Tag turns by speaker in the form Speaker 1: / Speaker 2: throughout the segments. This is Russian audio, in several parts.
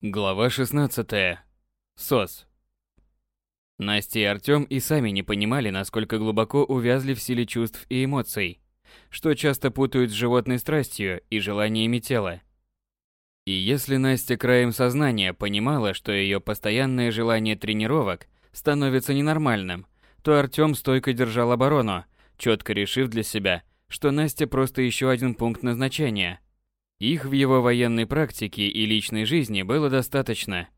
Speaker 1: Глава 16. СОС. Настя и Артём и сами не понимали, насколько глубоко увязли в силе чувств и эмоций, что часто путают с животной страстью и желаниями тела. И если Настя краем сознания понимала, что её постоянное желание тренировок становится ненормальным, то Артём стойко держал оборону, чётко решив для себя, что Настя просто ещё один пункт назначения – их в его военной практике и личной жизни было достаточно.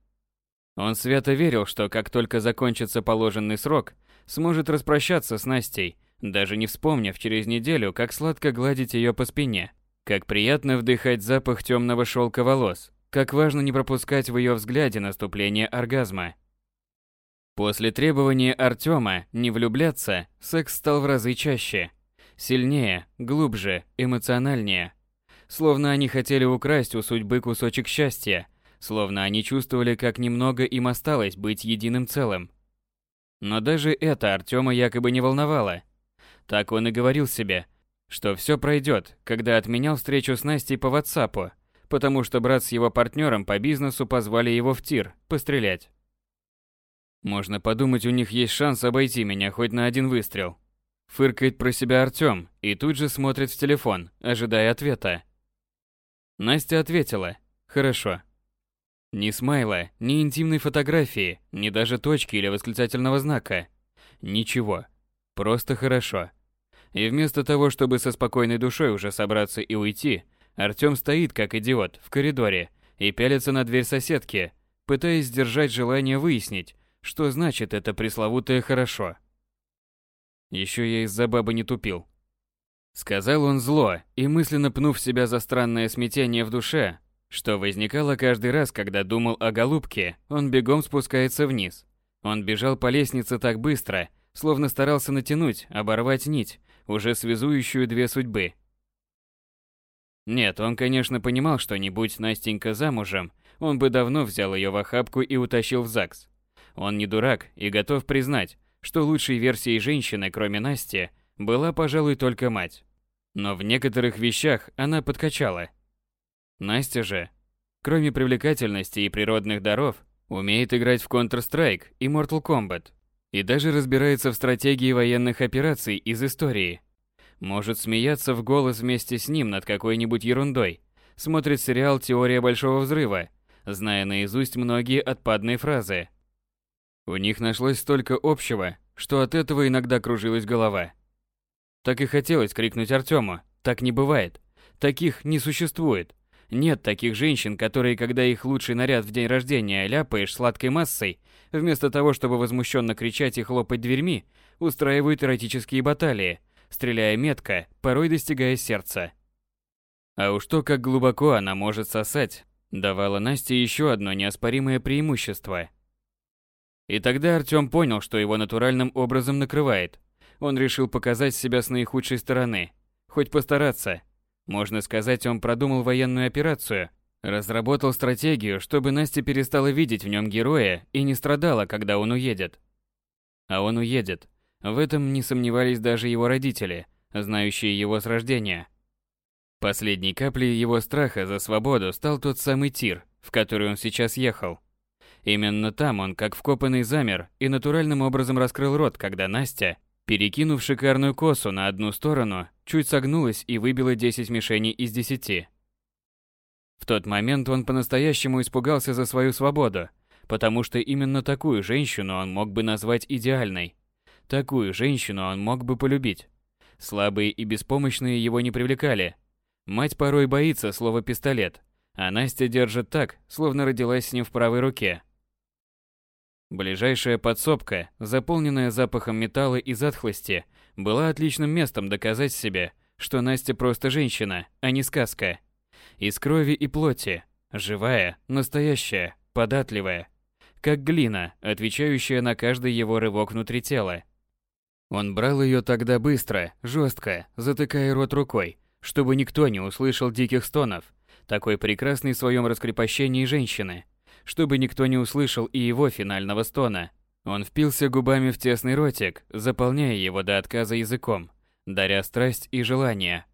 Speaker 1: Он свято верил, что как только закончится положенный срок, сможет распрощаться с Настей, даже не вспомнив через неделю, как сладко гладить ее по спине, как приятно вдыхать запах темного шелка волос, как важно не пропускать в ее взгляде наступление оргазма. После требования Артема не влюбляться, секс стал в разы чаще, сильнее, глубже, эмоциональнее – Словно они хотели украсть у судьбы кусочек счастья, словно они чувствовали, как немного им осталось быть единым целым. Но даже это Артема якобы не волновало. Так он и говорил себе, что все пройдет, когда отменял встречу с Настей по ватсапу, потому что брат с его партнером по бизнесу позвали его в тир пострелять. Можно подумать, у них есть шанс обойти меня хоть на один выстрел. Фыркает про себя Артём и тут же смотрит в телефон, ожидая ответа. Настя ответила «Хорошо». Ни смайла, ни интимной фотографии, ни даже точки или восклицательного знака. Ничего. Просто хорошо. И вместо того, чтобы со спокойной душой уже собраться и уйти, Артём стоит как идиот в коридоре и пялится на дверь соседки, пытаясь сдержать желание выяснить, что значит это пресловутое «хорошо». Ещё я из-за бабы не тупил. Сказал он зло и мысленно пнув себя за странное смятение в душе, что возникало каждый раз, когда думал о голубке, он бегом спускается вниз. Он бежал по лестнице так быстро, словно старался натянуть, оборвать нить, уже связующую две судьбы. Нет, он, конечно, понимал, что не будь Настенька замужем, он бы давно взял ее в охапку и утащил в ЗАГС. Он не дурак и готов признать, что лучшей версией женщины, кроме Насти, была, пожалуй, только мать. Но в некоторых вещах она подкачала. Настя же, кроме привлекательности и природных даров, умеет играть в Counter-Strike и Mortal Kombat. И даже разбирается в стратегии военных операций из истории. Может смеяться в голос вместе с ним над какой-нибудь ерундой. Смотрит сериал «Теория Большого Взрыва», зная наизусть многие отпадные фразы. У них нашлось столько общего, что от этого иногда кружилась голова. Так и хотелось крикнуть Артему. Так не бывает. Таких не существует. Нет таких женщин, которые, когда их лучший наряд в день рождения ляпаешь сладкой массой, вместо того, чтобы возмущенно кричать и хлопать дверьми, устраивают эротические баталии, стреляя метко, порой достигая сердца. А уж то, как глубоко она может сосать, давало Насте еще одно неоспоримое преимущество. И тогда Артём понял, что его натуральным образом накрывает – он решил показать себя с наихудшей стороны. Хоть постараться. Можно сказать, он продумал военную операцию, разработал стратегию, чтобы Настя перестала видеть в нем героя и не страдала, когда он уедет. А он уедет. В этом не сомневались даже его родители, знающие его с рождения. Последней каплей его страха за свободу стал тот самый тир, в который он сейчас ехал. Именно там он, как вкопанный, замер и натуральным образом раскрыл рот, когда Настя, Перекинув шикарную косу на одну сторону, чуть согнулась и выбила 10 мишеней из 10. В тот момент он по-настоящему испугался за свою свободу, потому что именно такую женщину он мог бы назвать идеальной. Такую женщину он мог бы полюбить. Слабые и беспомощные его не привлекали. Мать порой боится слова «пистолет», а Настя держит так, словно родилась с ним в правой руке. Ближайшая подсобка, заполненная запахом металла и затхлости, была отличным местом доказать себе, что Настя просто женщина, а не сказка. Из крови и плоти, живая, настоящая, податливая, как глина, отвечающая на каждый его рывок внутри тела. Он брал ее тогда быстро, жестко, затыкая рот рукой, чтобы никто не услышал диких стонов, такой прекрасной в своем раскрепощении женщины – чтобы никто не услышал и его финального стона. Он впился губами в тесный ротик, заполняя его до отказа языком, даря страсть и желание.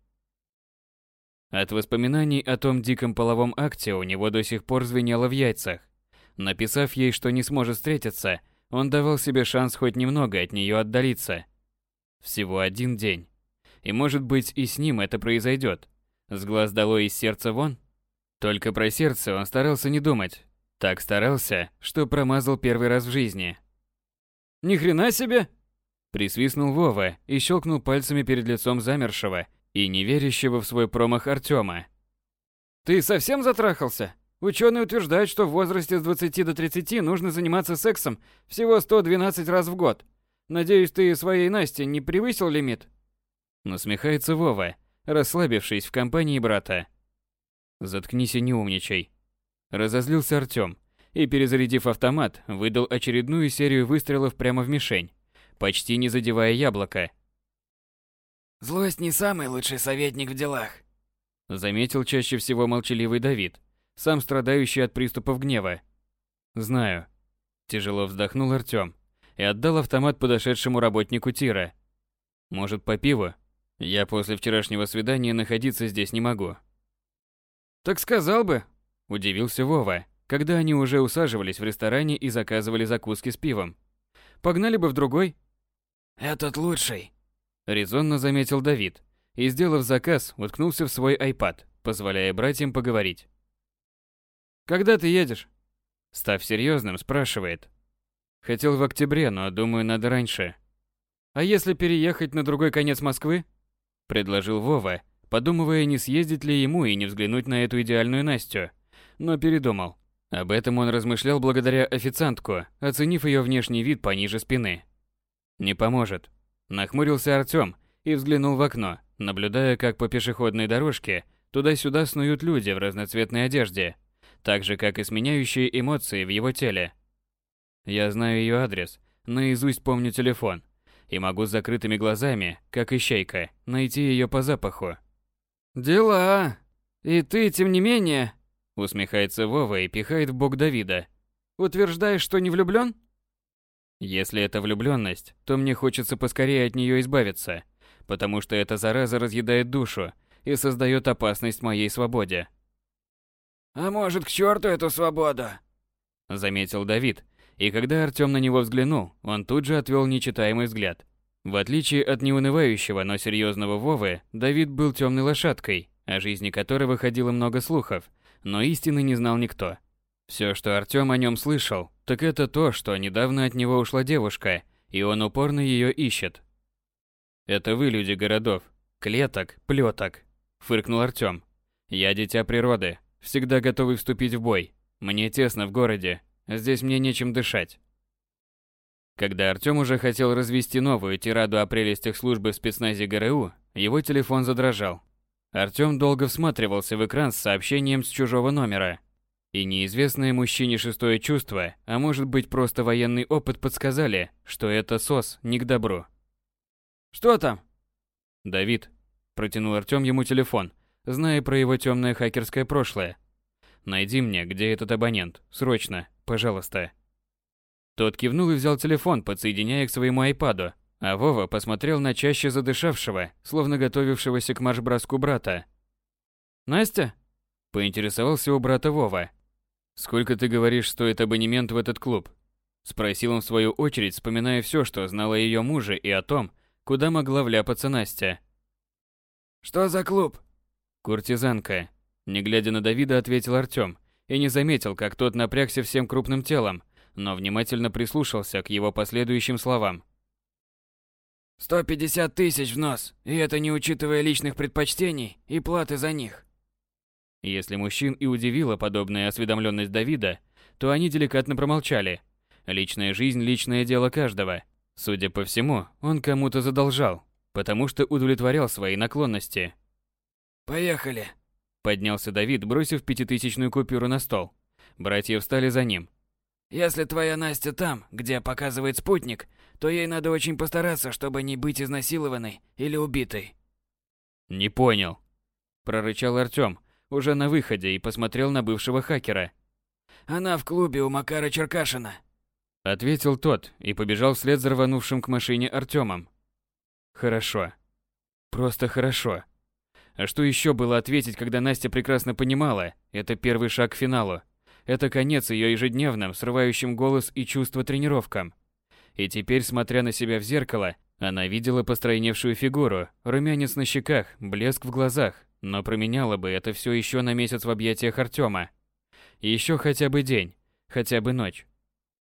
Speaker 1: От воспоминаний о том диком половом акте у него до сих пор звенело в яйцах. Написав ей, что не сможет встретиться, он давал себе шанс хоть немного от нее отдалиться. Всего один день. И может быть и с ним это произойдет. С глаз долой из сердца вон? Только про сердце он старался не думать. Так старался, что промазал первый раз в жизни.
Speaker 2: «Ни хрена себе!»
Speaker 1: Присвистнул Вова и щелкнул пальцами перед лицом замершего и неверящего в свой промах Артема.
Speaker 2: «Ты совсем затрахался? Ученые утверждают, что в возрасте с 20 до 30 нужно заниматься сексом всего 112 раз в год. Надеюсь, ты своей Насте не превысил лимит?»
Speaker 1: Насмехается Вова, расслабившись в компании брата. «Заткнись и не умничай». Разозлился Артём и, перезарядив автомат, выдал очередную серию выстрелов прямо в мишень, почти не задевая яблоко.
Speaker 3: Злость не самый лучший советник в делах.
Speaker 1: Заметил чаще всего молчаливый Давид, сам страдающий от приступов гнева. Знаю. Тяжело вздохнул Артём и отдал автомат подошедшему работнику тира. Может, по пиву? Я после вчерашнего свидания находиться здесь не могу.
Speaker 2: Так сказал бы,
Speaker 1: удивился Вова, когда они уже усаживались в ресторане и заказывали закуски с пивом. Погнали бы в другой.
Speaker 3: Этот лучший,
Speaker 1: Резонно заметил Давид и, сделав заказ, уткнулся в свой iPad, позволяя братьям поговорить.
Speaker 2: «Когда ты едешь?»
Speaker 1: Став серьезным, спрашивает. Хотел в октябре, но думаю, надо раньше.
Speaker 2: «А если переехать на другой конец Москвы?»
Speaker 1: Предложил Вова, подумывая, не съездить ли ему и не взглянуть на эту идеальную Настю. Но передумал. Об этом он размышлял благодаря официантку, оценив ее внешний вид пониже спины. Не поможет. Нахмурился Артём и взглянул в окно, наблюдая, как по пешеходной дорожке туда-сюда снуют люди в разноцветной одежде, так же, как и сменяющие эмоции в его теле. Я знаю ее адрес, наизусть помню телефон, и могу с закрытыми глазами, как ищейка, найти ее по запаху.
Speaker 2: «Дела! И ты, тем не менее...»
Speaker 1: Усмехается Вова и пихает в бок Давида.
Speaker 2: «Утверждаешь, что не влюблён?»
Speaker 1: Если это влюбленность, то мне хочется поскорее от нее избавиться, потому что эта зараза разъедает душу и создает опасность моей свободе.
Speaker 3: «А может, к черту эту свободу?»
Speaker 1: Заметил Давид, и когда Артём на него взглянул, он тут же отвел нечитаемый взгляд. В отличие от неунывающего, но серьезного Вовы, Давид был темной лошадкой, о жизни которой выходило много слухов, но истины не знал никто. Все, что Артём о нем слышал, так это то, что недавно от него ушла девушка, и он упорно ее ищет. Это вы, люди городов, клеток, плеток, фыркнул Артём. Я дитя природы, всегда готовый вступить в бой. Мне тесно в городе, здесь мне нечем дышать. Когда Артём уже хотел развести новую тираду о прелестях службы в спецназе ГРУ, его телефон задрожал. Артём долго всматривался в экран с сообщением с чужого номера – и неизвестное мужчине шестое чувство, а может быть просто военный опыт подсказали, что это СОС не к добру.
Speaker 2: «Что там?»
Speaker 1: «Давид», – протянул Артём ему телефон, зная про его темное хакерское прошлое. «Найди мне, где этот абонент, срочно, пожалуйста». Тот кивнул и взял телефон, подсоединяя к своему айпаду, а Вова посмотрел на чаще задышавшего, словно готовившегося к марш-броску брата.
Speaker 2: «Настя?»
Speaker 1: – поинтересовался у брата Вова. «Сколько, ты говоришь, стоит абонемент в этот клуб?» Спросил он в свою очередь, вспоминая все, что знала ее муже и о том, куда могла вляпаться Настя.
Speaker 3: «Что за клуб?»
Speaker 1: «Куртизанка», – не глядя на Давида, ответил Артем и не заметил, как тот напрягся всем крупным телом, но внимательно прислушался к его последующим словам.
Speaker 3: «Сто пятьдесят тысяч в нос, и это не учитывая личных предпочтений и платы за них.
Speaker 1: Если мужчин и удивила подобная осведомленность Давида, то они деликатно промолчали. Личная жизнь – личное дело каждого. Судя по всему, он кому-то задолжал, потому что удовлетворял свои наклонности.
Speaker 3: «Поехали!»
Speaker 1: Поднялся Давид, бросив пятитысячную купюру на стол. Братья встали за ним.
Speaker 3: «Если твоя Настя там, где показывает спутник, то ей надо очень постараться, чтобы не быть изнасилованной или убитой».
Speaker 1: «Не понял», – прорычал Артём, уже на выходе и посмотрел на бывшего хакера.
Speaker 3: «Она в клубе у Макара Черкашина», —
Speaker 1: ответил тот и побежал вслед за рванувшим к машине Артемом. «Хорошо. Просто хорошо. А что еще было ответить, когда Настя прекрасно понимала, это первый шаг к финалу. Это конец ее ежедневным, срывающим голос и чувства тренировкам. И теперь, смотря на себя в зеркало, она видела постройневшую фигуру, румянец на щеках, блеск в глазах, но променяла бы это все еще на месяц в объятиях Артема. Еще хотя бы день, хотя бы ночь.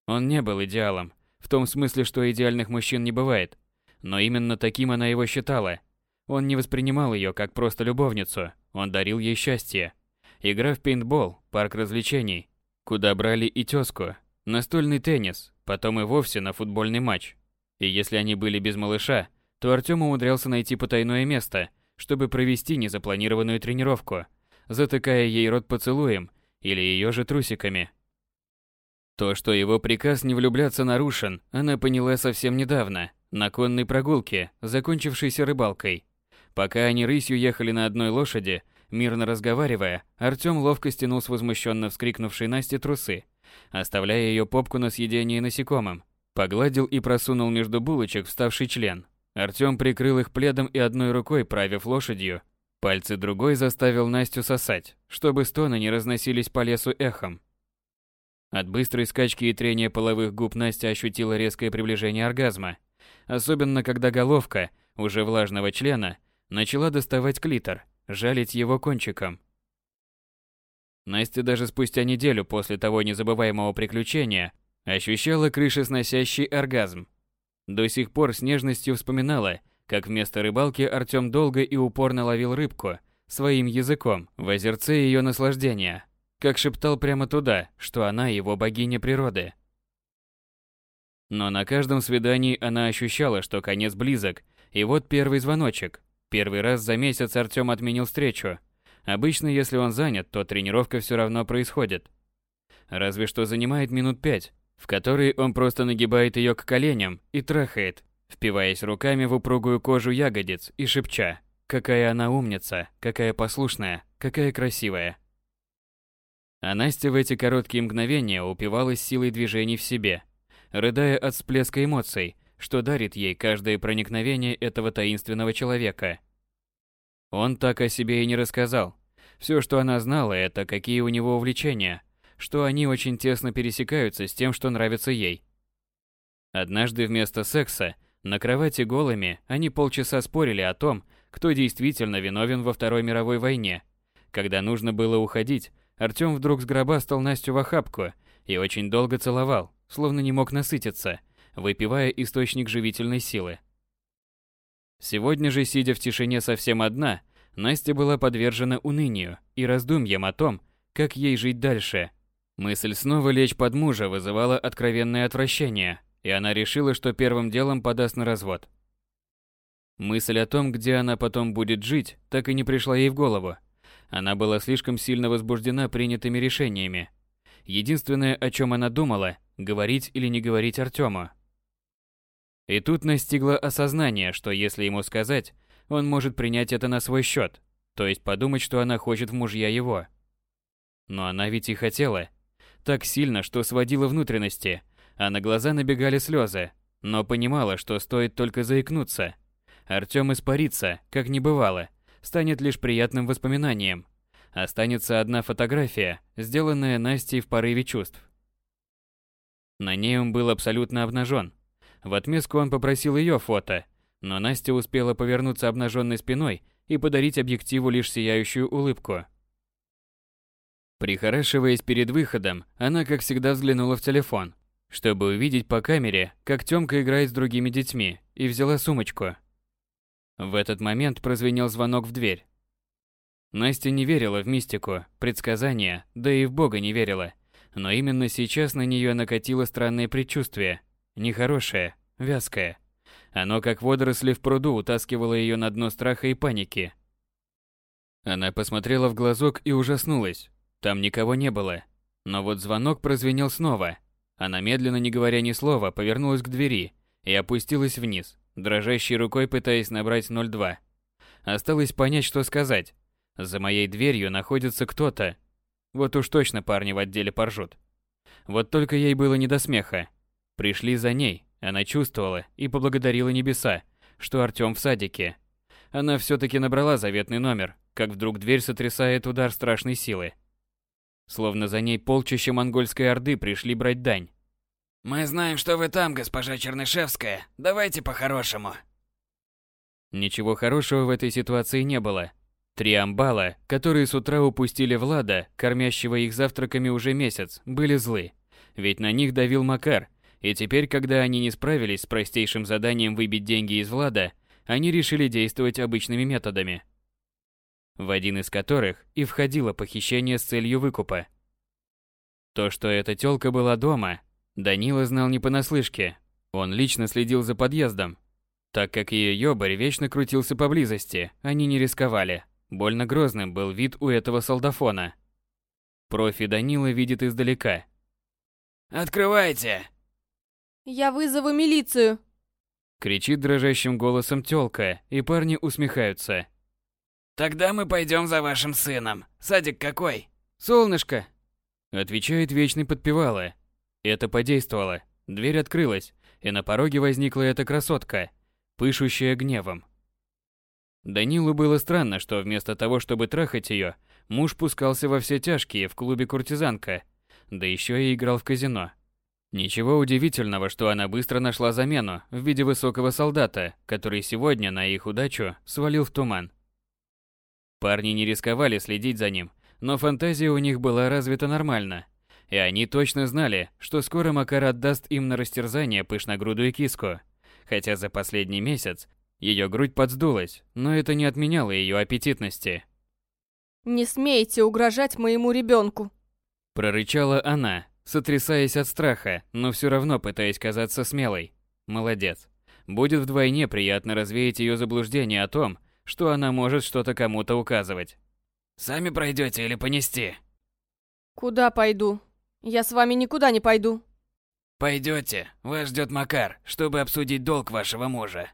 Speaker 1: Он не был идеалом, в том смысле, что идеальных мужчин не бывает. Но именно таким она его считала. Он не воспринимал ее как просто любовницу, он дарил ей счастье. Игра в пейнтбол, парк развлечений, куда брали и тёзку, настольный теннис, потом и вовсе на футбольный матч. И если они были без малыша, то Артём умудрялся найти потайное место, чтобы провести незапланированную тренировку, затыкая ей рот поцелуем или ее же трусиками. То, что его приказ не влюбляться нарушен, она поняла совсем недавно, на конной прогулке, закончившейся рыбалкой. Пока они рысью ехали на одной лошади, мирно разговаривая, Артём ловко стянул с возмущенно вскрикнувшей Насти трусы, оставляя ее попку на съедение насекомым. Погладил и просунул между булочек вставший член. Артём прикрыл их пледом и одной рукой, правив лошадью, пальцы другой заставил Настю сосать, чтобы стоны не разносились по лесу эхом. От быстрой скачки и трения половых губ Настя ощутила резкое приближение оргазма, особенно когда головка, уже влажного члена, начала доставать клитор, жалить его кончиком. Настя даже спустя неделю после того незабываемого приключения ощущала крышесносящий оргазм. До сих пор с нежностью вспоминала, как вместо рыбалки Артём долго и упорно ловил рыбку своим языком в озерце ее наслаждения, как шептал прямо туда, что она его богиня природы. Но на каждом свидании она ощущала, что конец близок, и вот первый звоночек. Первый раз за месяц Артём отменил встречу. Обычно, если он занят, то тренировка все равно происходит. Разве что занимает минут пять, в которые он просто нагибает ее к коленям и трахает, впиваясь руками в упругую кожу ягодиц и шепча, какая она умница, какая послушная, какая красивая. А Настя в эти короткие мгновения упивалась силой движений в себе, рыдая от всплеска эмоций, что дарит ей каждое проникновение этого таинственного человека. Он так о себе и не рассказал. Все, что она знала, это какие у него увлечения, что они очень тесно пересекаются с тем, что нравится ей. Однажды вместо секса на кровати голыми они полчаса спорили о том, кто действительно виновен во Второй мировой войне. Когда нужно было уходить, Артём вдруг сгробастал Настю в охапку и очень долго целовал, словно не мог насытиться, выпивая источник живительной силы. Сегодня же, сидя в тишине совсем одна, Настя была подвержена унынию и раздумьям о том, как ей жить дальше. Мысль снова лечь под мужа вызывала откровенное отвращение, и она решила, что первым делом подаст на развод. Мысль о том, где она потом будет жить, так и не пришла ей в голову. Она была слишком сильно возбуждена принятыми решениями. Единственное, о чем она думала, говорить или не говорить Артему. И тут настигло осознание, что если ему сказать, он может принять это на свой счет, то есть подумать, что она хочет в мужья его. Но она ведь и хотела. Так сильно, что сводила внутренности, а на глаза набегали слезы, но понимала, что стоит только заикнуться. Артём испарится, как не бывало, станет лишь приятным воспоминанием. Останется одна фотография, сделанная Настей в порыве чувств. На ней он был абсолютно обнажен. В отместку он попросил ее фото, но Настя успела повернуться обнаженной спиной и подарить объективу лишь сияющую улыбку. Прихорашиваясь перед выходом, она, как всегда, взглянула в телефон, чтобы увидеть по камере, как Тёмка играет с другими детьми, и взяла сумочку. В этот момент прозвенел звонок в дверь. Настя не верила в мистику, предсказания, да и в Бога не верила. Но именно сейчас на нее накатило странное предчувствие. Нехорошее, вязкое. Оно, как водоросли в пруду, утаскивало ее на дно страха и паники. Она посмотрела в глазок и ужаснулась. Там никого не было. Но вот звонок прозвенел снова. Она медленно, не говоря ни слова, повернулась к двери и опустилась вниз дрожащей рукой пытаясь набрать 02. Осталось понять, что сказать. За моей дверью находится кто-то. Вот уж точно парни в отделе поржут. Вот только ей было не до смеха. Пришли за ней, она чувствовала и поблагодарила небеса, что Артём в садике. Она все таки набрала заветный номер, как вдруг дверь сотрясает удар страшной силы. Словно за ней полчища монгольской орды пришли брать дань.
Speaker 3: «Мы знаем, что вы там, госпожа Чернышевская. Давайте по-хорошему».
Speaker 1: Ничего хорошего в этой ситуации не было. Три амбала, которые с утра упустили Влада, кормящего их завтраками уже месяц, были злы. Ведь на них давил Макар, и теперь, когда они не справились с простейшим заданием выбить деньги из Влада, они решили действовать обычными методами. В один из которых и входило похищение с целью выкупа. То, что эта тёлка была дома, Данила знал не понаслышке. Он лично следил за подъездом. Так как ее ёбарь вечно крутился поблизости, они не рисковали. Больно грозным был вид у этого солдафона. Профи Данила видит издалека.
Speaker 3: «Открывайте!»
Speaker 4: «Я вызову милицию!»
Speaker 1: Кричит дрожащим голосом тёлка, и парни усмехаются.
Speaker 3: «Тогда мы пойдем за вашим сыном. Садик какой?»
Speaker 2: «Солнышко!»
Speaker 1: Отвечает вечный подпевала. Это подействовало. Дверь открылась, и на пороге возникла эта красотка, пышущая гневом. Данилу было странно, что вместо того, чтобы трахать ее, муж пускался во все тяжкие в клубе куртизанка, да еще и играл в казино. Ничего удивительного, что она быстро нашла замену в виде высокого солдата, который сегодня на их удачу свалил в туман. Парни не рисковали следить за ним, но фантазия у них была развита нормально, и они точно знали, что скоро Макар отдаст им на растерзание пышногрудую киску, хотя за последний месяц ее грудь подсдулась, но это не отменяло ее аппетитности.
Speaker 4: «Не смейте угрожать моему ребенку!»
Speaker 1: Прорычала она, сотрясаясь от страха, но все равно пытаясь казаться смелой. Молодец. Будет вдвойне приятно развеять ее заблуждение о том, что она может что-то кому-то указывать.
Speaker 3: «Сами пройдете или понести?»
Speaker 4: «Куда пойду? Я с вами никуда не пойду».
Speaker 3: «Пойдете. Вас ждет Макар, чтобы обсудить долг вашего мужа».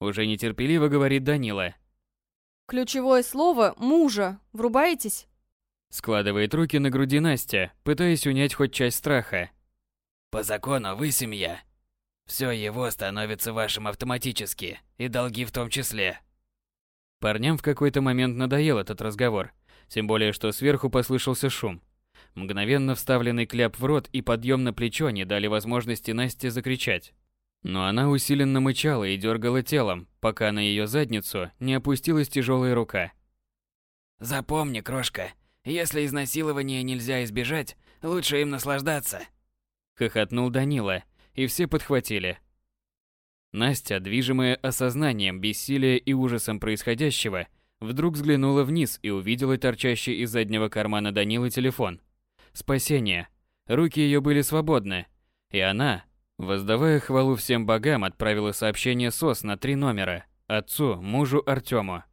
Speaker 1: Уже нетерпеливо говорит Данила.
Speaker 4: Ключевое слово «мужа». Врубаетесь?
Speaker 1: Складывает руки на груди Настя, пытаясь унять хоть часть страха.
Speaker 3: «По закону вы семья. Все его становится вашим автоматически, и долги в том числе».
Speaker 1: Парням в какой-то момент надоел этот разговор, тем более что сверху послышался шум. Мгновенно вставленный кляп в рот и подъем на плечо не дали возможности Насте закричать. Но она усиленно мычала и дергала телом, пока на ее задницу не опустилась тяжелая рука.
Speaker 3: «Запомни, крошка, если изнасилования нельзя избежать, лучше им наслаждаться», —
Speaker 1: хохотнул Данила, и все подхватили. Настя, движимая осознанием бессилия и ужасом происходящего, вдруг взглянула вниз и увидела торчащий из заднего кармана Данилы телефон. Спасение. Руки ее были свободны, и она, Воздавая хвалу всем богам, отправила сообщение СОС на три номера – отцу, мужу Артему.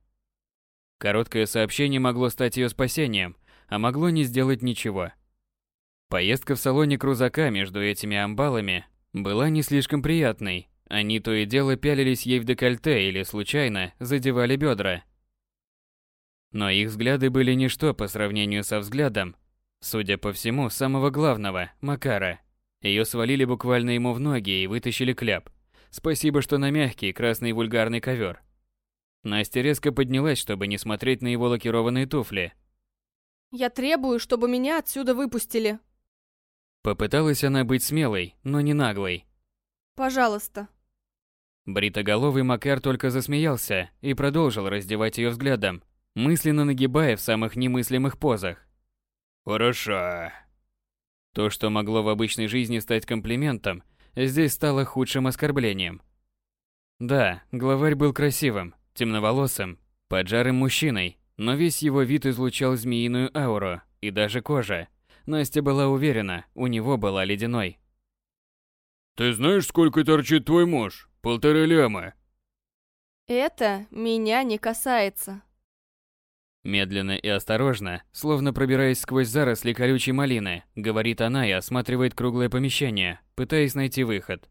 Speaker 1: Короткое сообщение могло стать ее спасением, а могло не сделать ничего. Поездка в салоне крузака между этими амбалами была не слишком приятной. Они то и дело пялились ей в декольте или случайно задевали бедра. Но их взгляды были ничто по сравнению со взглядом, судя по всему, самого главного – Макара. Ее свалили буквально ему в ноги и вытащили кляп. Спасибо, что на мягкий красный вульгарный ковер. Настя резко поднялась, чтобы не смотреть на его лакированные туфли.
Speaker 4: «Я требую, чтобы меня отсюда выпустили».
Speaker 1: Попыталась она быть смелой, но не наглой.
Speaker 4: «Пожалуйста».
Speaker 1: Бритоголовый Макар только засмеялся и продолжил раздевать ее взглядом, мысленно нагибая в самых немыслимых позах. «Хорошо», то, что могло в обычной жизни стать комплиментом, здесь стало худшим оскорблением. Да, главарь был красивым, темноволосым, поджарым мужчиной, но весь его вид излучал змеиную ауру, и даже кожа. Настя была уверена, у него была ледяной. «Ты знаешь, сколько торчит твой муж? Полтора ляма».
Speaker 4: «Это меня не касается»,
Speaker 1: Медленно и осторожно, словно пробираясь сквозь заросли колючей малины, говорит она и осматривает круглое помещение, пытаясь найти выход.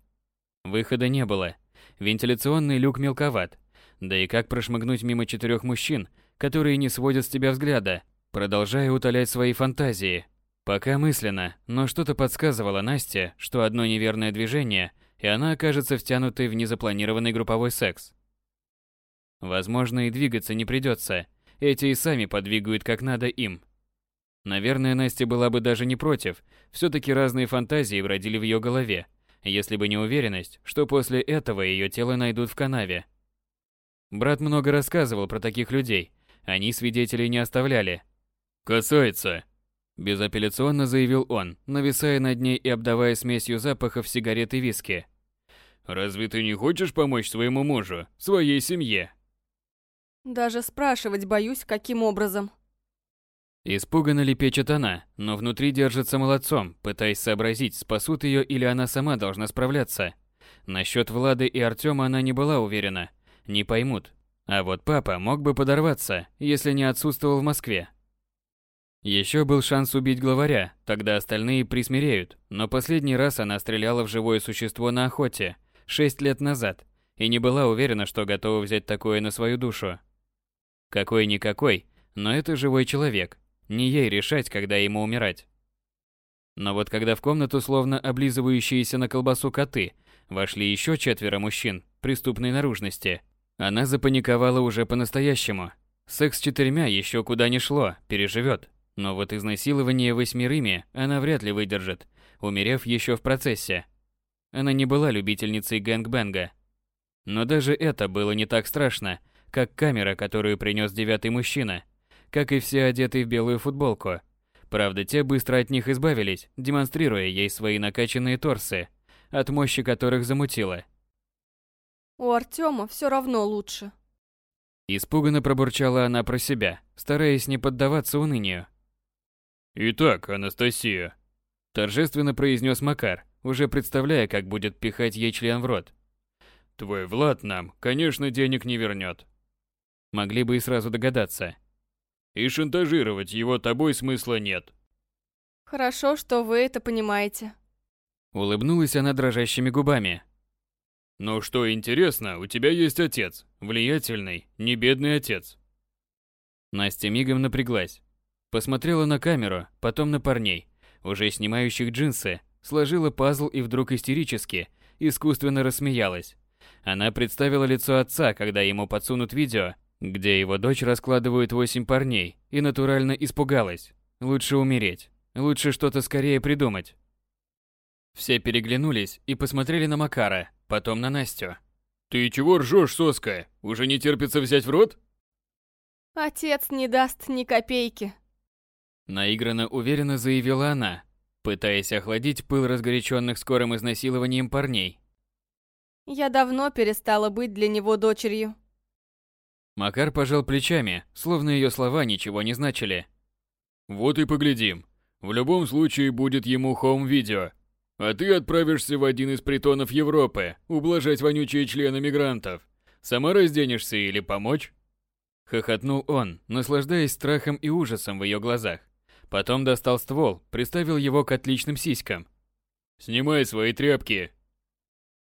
Speaker 1: Выхода не было. Вентиляционный люк мелковат. Да и как прошмыгнуть мимо четырех мужчин, которые не сводят с тебя взгляда, продолжая утолять свои фантазии. Пока мысленно, но что-то подсказывало Насте, что одно неверное движение, и она окажется втянутой в незапланированный групповой секс. Возможно, и двигаться не придется, эти и сами подвигают как надо им. Наверное, Настя была бы даже не против, все-таки разные фантазии бродили в ее голове, если бы не уверенность, что после этого ее тело найдут в канаве. Брат много рассказывал про таких людей, они свидетелей не оставляли. «Касается», – безапелляционно заявил он, нависая над ней и обдавая смесью запахов сигарет и виски. «Разве ты не хочешь помочь своему мужу, своей семье?»
Speaker 4: Даже спрашивать боюсь, каким образом.
Speaker 1: Испуганно лепечет она, но внутри держится молодцом, пытаясь сообразить, спасут ее или она сама должна справляться. Насчет Влады и Артема она не была уверена. Не поймут. А вот папа мог бы подорваться, если не отсутствовал в Москве. Еще был шанс убить главаря, тогда остальные присмиреют, но последний раз она стреляла в живое существо на охоте, шесть лет назад, и не была уверена, что готова взять такое на свою душу. Какой-никакой, но это живой человек, не ей решать, когда ему умирать. Но вот когда в комнату, словно облизывающиеся на колбасу коты, вошли еще четверо мужчин преступной наружности, она запаниковала уже по-настоящему. Секс с четырьмя еще куда не шло, переживет. Но вот изнасилование восьмерыми она вряд ли выдержит, умерев еще в процессе. Она не была любительницей гэнгбэнга. Но даже это было не так страшно, как камера, которую принес девятый мужчина – как и все одетые в белую футболку. Правда, те быстро от них избавились, демонстрируя ей свои накачанные торсы, от мощи которых замутило.
Speaker 4: У Артема все равно лучше.
Speaker 1: Испуганно пробурчала она про себя, стараясь не поддаваться унынию. «Итак, Анастасия», – торжественно произнес Макар, уже представляя, как будет пихать ей член в рот. «Твой Влад нам, конечно, денег не вернет». Могли бы и сразу догадаться. И шантажировать его тобой смысла нет.
Speaker 4: Хорошо, что вы это понимаете.
Speaker 1: Улыбнулась она дрожащими губами. Но что интересно, у тебя есть отец. Влиятельный, не бедный отец. Настя мигом напряглась. Посмотрела на камеру, потом на парней, уже снимающих джинсы, сложила пазл и вдруг истерически, искусственно рассмеялась. Она представила лицо отца, когда ему подсунут видео, где его дочь раскладывают восемь парней, и натурально испугалась. Лучше умереть. Лучше что-то скорее придумать. Все переглянулись и посмотрели на Макара, потом на Настю. «Ты чего ржешь, соска? Уже не терпится взять в рот?»
Speaker 4: «Отец не даст ни копейки»,
Speaker 1: Наигранно уверенно заявила она, пытаясь охладить пыл разгоряченных скорым изнасилованием парней.
Speaker 4: «Я давно перестала быть для него дочерью».
Speaker 1: Макар пожал плечами, словно ее слова ничего не значили. Вот и поглядим. В любом случае будет ему хоум-видео. А ты отправишься в один из притонов Европы, ублажать вонючие члены мигрантов. Сама разденешься или помочь? Хохотнул он, наслаждаясь страхом и ужасом в ее глазах. Потом достал ствол, приставил его к отличным сиськам. «Снимай свои тряпки,